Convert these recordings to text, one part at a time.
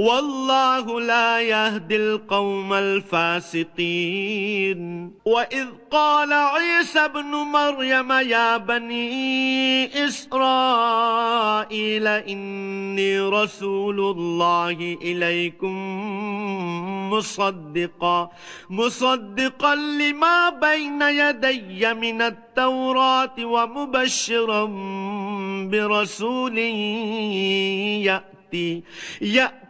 والله لا يهدي القوم الفاسقين. وإذ قال عيسى ابن مريم يا بني إسرائيل إني رسول الله إليكم مصدقا مصدقا لما بين يدي من التوراة ومبشرا برسول يأتي يأتي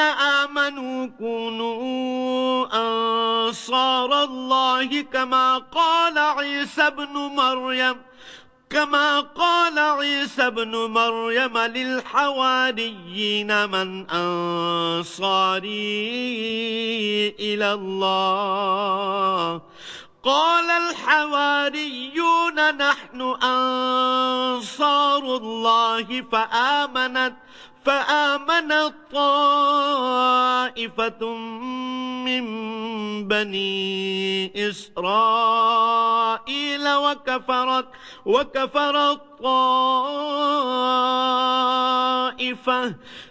الذين آمنوا كونوا أنصار الله كما قال عيسى ابن مريم كما قال عيسى ابن مريم للحواريين من أنصاري إلى الله. قال الحواريون نحن أنصار الله فآمنت فآمنت طائفة من بني إسرائيل وكفرت وكفرت طائفة